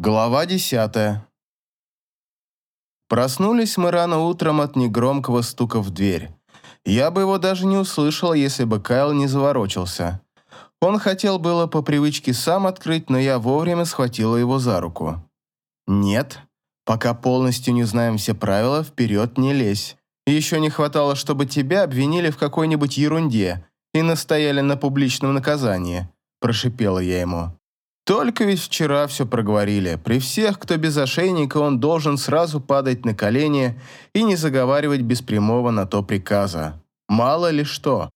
Глава десятая. Проснулись мы рано утром от негромкого стука в дверь. Я бы его даже не услышал, если бы Кайл не заворочился. Он хотел было по привычке сам открыть, но я вовремя схватила его за руку. «Нет, пока полностью не знаем все правила, вперед не лезь. Еще не хватало, чтобы тебя обвинили в какой-нибудь ерунде и настояли на публичном наказании», – прошипела я ему. Только ведь вчера все проговорили. При всех, кто без ошейника, он должен сразу падать на колени и не заговаривать без прямого на то приказа. Мало ли что.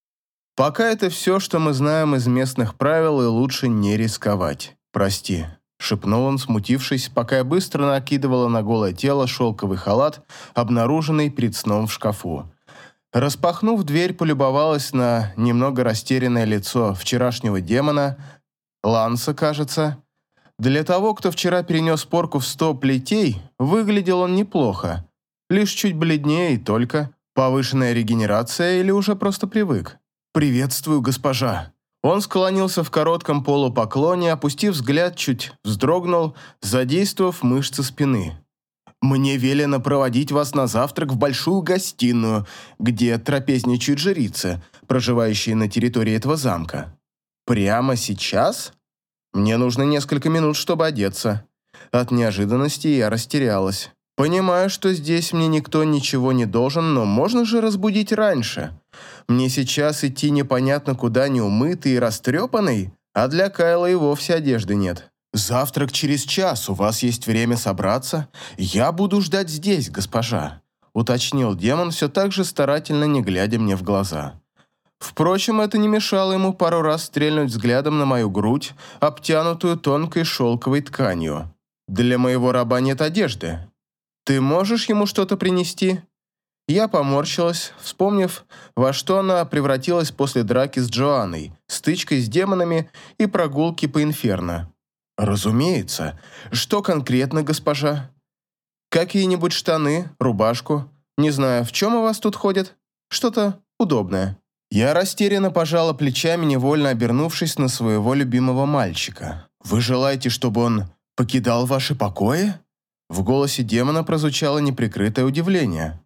Пока это все, что мы знаем из местных правил, и лучше не рисковать. Прости. Шепнул он, смутившись, пока я быстро накидывала на голое тело шелковый халат, обнаруженный перед сном в шкафу. Распахнув дверь, полюбовалась на немного растерянное лицо вчерашнего демона, Ланса, кажется. Для того, кто вчера перенес порку в сто плетей, выглядел он неплохо. Лишь чуть бледнее и только. Повышенная регенерация или уже просто привык? «Приветствую, госпожа». Он склонился в коротком полупоклоне, опустив взгляд, чуть вздрогнул, задействовав мышцы спины. «Мне велено проводить вас на завтрак в большую гостиную, где трапезничают жрицы, проживающие на территории этого замка. Прямо сейчас? Мне нужно несколько минут, чтобы одеться. От неожиданности я растерялась. Понимаю, что здесь мне никто ничего не должен, но можно же разбудить раньше. Мне сейчас идти непонятно куда неумытый и растрепанный, а для Кайла и вовсе одежды нет. Завтрак через час, у вас есть время собраться? Я буду ждать здесь, госпожа», — уточнил демон, все так же старательно не глядя мне в глаза. Впрочем, это не мешало ему пару раз стрельнуть взглядом на мою грудь, обтянутую тонкой шелковой тканью. «Для моего раба нет одежды. Ты можешь ему что-то принести?» Я поморщилась, вспомнив, во что она превратилась после драки с Джоанной, стычкой с демонами и прогулки по инферно. «Разумеется. Что конкретно, госпожа?» «Какие-нибудь штаны, рубашку. Не знаю, в чем у вас тут ходят? Что-то удобное». Я растерянно пожала плечами, невольно обернувшись на своего любимого мальчика. «Вы желаете, чтобы он покидал ваши покои?» В голосе демона прозвучало неприкрытое удивление.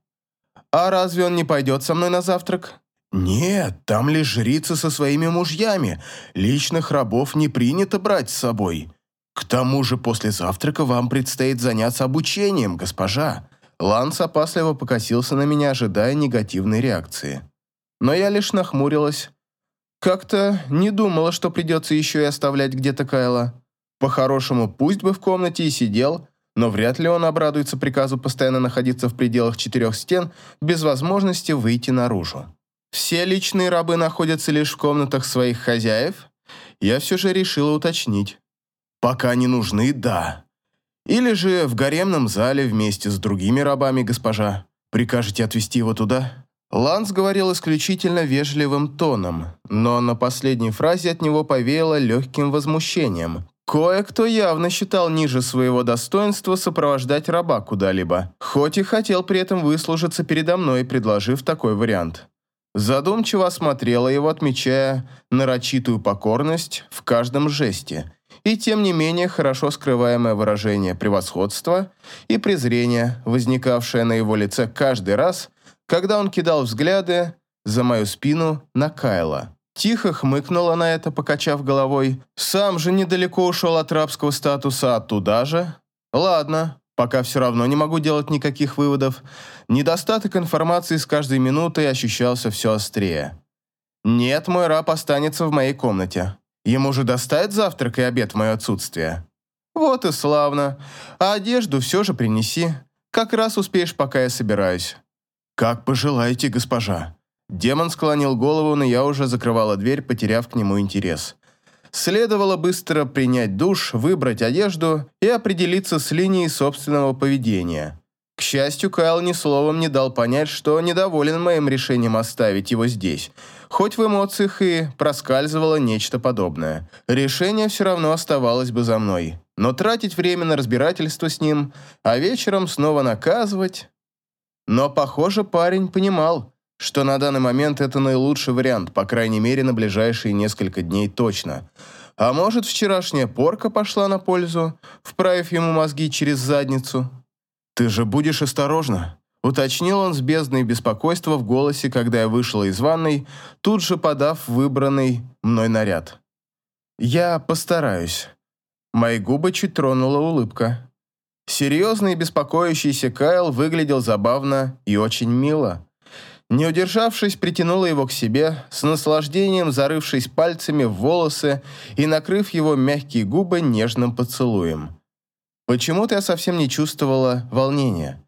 «А разве он не пойдет со мной на завтрак?» «Нет, там лишь жрицы со своими мужьями. Личных рабов не принято брать с собой. К тому же после завтрака вам предстоит заняться обучением, госпожа». Ланс опасливо покосился на меня, ожидая негативной реакции но я лишь нахмурилась. Как-то не думала, что придется еще и оставлять где-то Кайла. По-хорошему, пусть бы в комнате и сидел, но вряд ли он обрадуется приказу постоянно находиться в пределах четырех стен без возможности выйти наружу. Все личные рабы находятся лишь в комнатах своих хозяев? Я все же решила уточнить. Пока не нужны, да. Или же в гаремном зале вместе с другими рабами, госпожа. Прикажете отвезти его туда? Ланс говорил исключительно вежливым тоном, но на последней фразе от него повеяло легким возмущением. Кое-кто явно считал ниже своего достоинства сопровождать раба куда-либо, хоть и хотел при этом выслужиться передо мной, предложив такой вариант. Задумчиво осмотрела его, отмечая нарочитую покорность в каждом жесте, и тем не менее хорошо скрываемое выражение превосходства и презрения, возникавшее на его лице каждый раз, когда он кидал взгляды за мою спину на Кайла. Тихо хмыкнула на это, покачав головой. Сам же недалеко ушел от рабского статуса, оттуда же. Ладно, пока все равно не могу делать никаких выводов. Недостаток информации с каждой минутой ощущался все острее. Нет, мой раб останется в моей комнате. Ему же доставят завтрак и обед в мое отсутствие. Вот и славно. А одежду все же принеси. Как раз успеешь, пока я собираюсь. «Как пожелаете, госпожа». Демон склонил голову, но я уже закрывала дверь, потеряв к нему интерес. Следовало быстро принять душ, выбрать одежду и определиться с линией собственного поведения. К счастью, Кайл ни словом не дал понять, что недоволен моим решением оставить его здесь, хоть в эмоциях и проскальзывало нечто подобное. Решение все равно оставалось бы за мной. Но тратить время на разбирательство с ним, а вечером снова наказывать... Но, похоже, парень понимал, что на данный момент это наилучший вариант, по крайней мере, на ближайшие несколько дней точно. А может, вчерашняя порка пошла на пользу, вправив ему мозги через задницу? «Ты же будешь осторожна», — уточнил он с бездной беспокойства в голосе, когда я вышла из ванной, тут же подав выбранный мной наряд. «Я постараюсь». Мои губы чуть тронула улыбка. Серьезный и беспокоящийся Кайл выглядел забавно и очень мило. Не удержавшись, притянула его к себе, с наслаждением зарывшись пальцами в волосы и накрыв его мягкие губы нежным поцелуем. Почему-то я совсем не чувствовала волнения.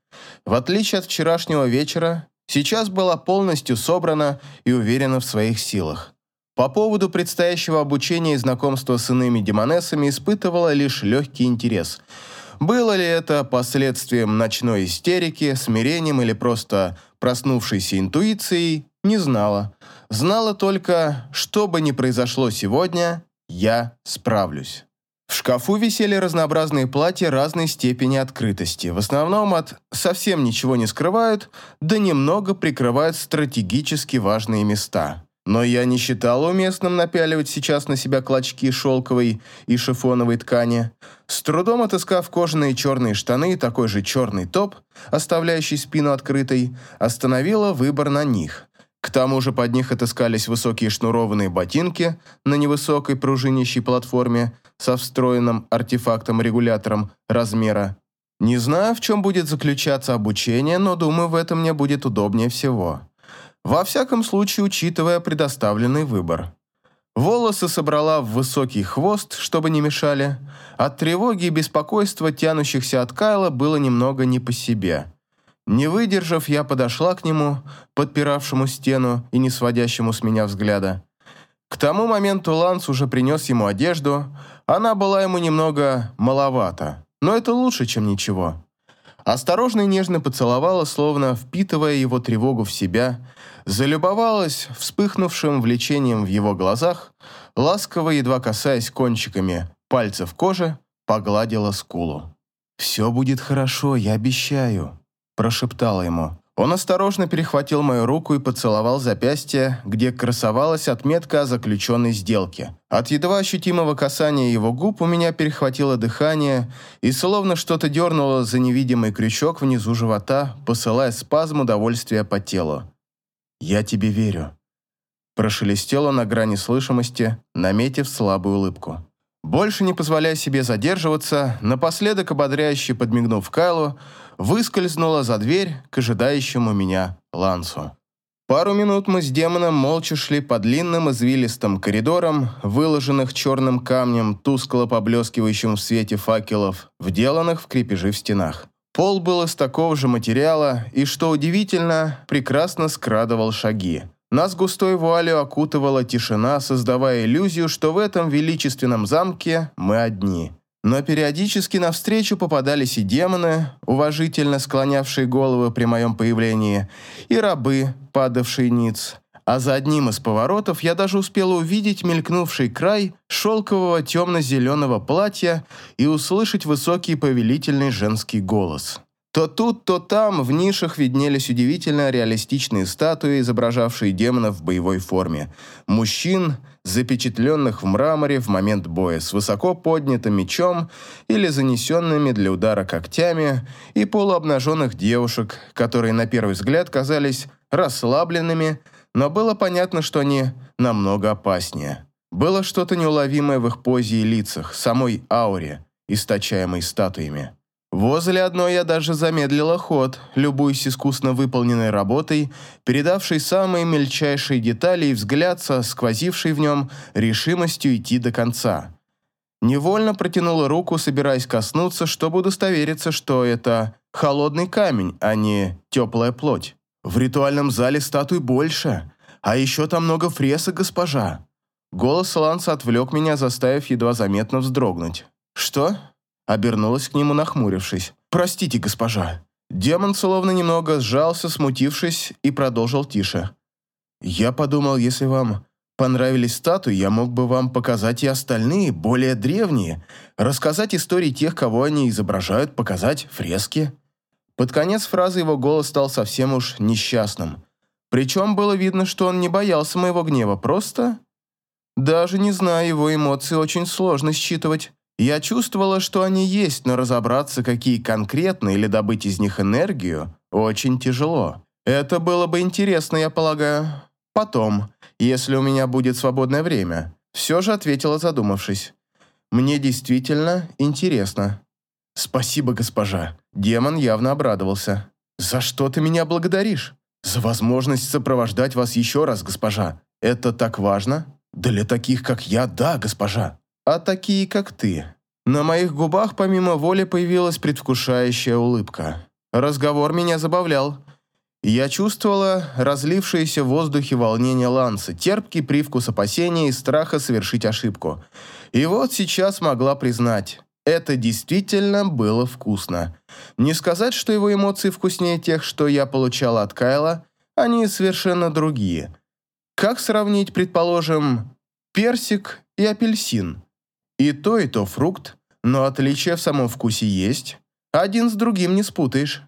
В отличие от вчерашнего вечера, сейчас была полностью собрана и уверена в своих силах. По поводу предстоящего обучения и знакомства с иными демонессами испытывала лишь легкий интерес – было ли это последствием ночной истерики, смирением или просто проснувшейся интуицией, не знала. Знала только, что бы ни произошло сегодня, я справлюсь. В шкафу висели разнообразные платья разной степени открытости. В основном от «совсем ничего не скрывают», да немного прикрывают стратегически важные места. Но я не считала уместным напяливать сейчас на себя клочки шелковой и шифоновой ткани. С трудом отыскав кожаные черные штаны и такой же черный топ, оставляющий спину открытой, остановила выбор на них. К тому же под них отыскались высокие шнурованные ботинки на невысокой пружинящей платформе со встроенным артефактом-регулятором размера. Не знаю, в чем будет заключаться обучение, но думаю, в этом мне будет удобнее всего. Во всяком случае, учитывая предоставленный выбор. Волосы собрала в высокий хвост, чтобы не мешали. От тревоги и беспокойства, тянущихся от Кайла, было немного не по себе. Не выдержав, я подошла к нему, подпиравшему стену и не сводящему с меня взгляда. К тому моменту Ланс уже принес ему одежду, она была ему немного маловата, но это лучше, чем ничего. Осторожно и нежно поцеловала, словно впитывая его тревогу в себя, залюбовалась вспыхнувшим влечением в его глазах, ласково, едва касаясь кончиками пальцев кожи, погладила скулу. «Все будет хорошо, я обещаю», – прошептала ему. Он осторожно перехватил мою руку и поцеловал запястье, где красовалась отметка о заключенной сделке. От едва ощутимого касания его губ у меня перехватило дыхание и словно что-то дернуло за невидимый крючок внизу живота, посылая спазм удовольствия по телу. «Я тебе верю», – прошелестело на грани слышимости, наметив слабую улыбку. Больше не позволяя себе задерживаться, напоследок ободряюще подмигнув Кайлу, выскользнула за дверь к ожидающему меня Лансу. Пару минут мы с демоном молча шли по длинным извилистым коридорам, выложенных черным камнем, тускло поблескивающим в свете факелов, вделанных в крепежи в стенах. Пол был из такого же материала и, что удивительно, прекрасно скрадывал шаги. Нас густой вуалью окутывала тишина, создавая иллюзию, что в этом величественном замке мы одни. Но периодически навстречу попадались и демоны, уважительно склонявшие головы при моем появлении, и рабы, падавшие ниц. А за одним из поворотов я даже успела увидеть мелькнувший край шелкового темно-зеленого платья и услышать высокий повелительный женский голос. То тут, то там в нишах виднелись удивительно реалистичные статуи, изображавшие демонов в боевой форме. Мужчин, запечатленных в мраморе в момент боя с высоко поднятым мечом или занесенными для удара когтями, и полуобнаженных девушек, которые на первый взгляд казались расслабленными, но было понятно, что они намного опаснее. Было что-то неуловимое в их позе и лицах, самой ауре, источаемой статуями. Возле одной я даже замедлила ход, любуясь искусно выполненной работой, передавшей самые мельчайшие детали и взгляд со сквозившей в нем решимостью идти до конца. Невольно протянула руку, собираясь коснуться, чтобы удостовериться, что это холодный камень, а не теплая плоть. В ритуальном зале статуй больше, а еще там много фресок, госпожа. Голос Ланса отвлек меня, заставив едва заметно вздрогнуть. «Что?» Обернулась к нему, нахмурившись. «Простите, госпожа». Демон словно немного сжался, смутившись, и продолжил тише. «Я подумал, если вам понравились статуи, я мог бы вам показать и остальные, более древние, рассказать истории тех, кого они изображают, показать фрески». Под конец фразы его голос стал совсем уж несчастным. Причем было видно, что он не боялся моего гнева, просто Даже не зная его эмоции, очень сложно считывать. Я чувствовала, что они есть, но разобраться, какие конкретно, или добыть из них энергию, очень тяжело. Это было бы интересно, я полагаю. Потом, если у меня будет свободное время. Все же ответила, задумавшись. Мне действительно интересно. Спасибо, госпожа. Демон явно обрадовался. За что ты меня благодаришь? За возможность сопровождать вас еще раз, госпожа. Это так важно? Для таких, как я, да, госпожа. А такие, как ты. На моих губах помимо воли появилась предвкушающая улыбка. Разговор меня забавлял. Я чувствовала разлившееся в воздухе волнение Ланса, терпкий привкус опасения и страха совершить ошибку. И вот сейчас могла признать, это действительно было вкусно. Не сказать, что его эмоции вкуснее тех, что я получала от Кайла, они совершенно другие. Как сравнить, предположим, персик и апельсин? И то, и то фрукт, но отличия в самом вкусе есть. Один с другим не спутаешь.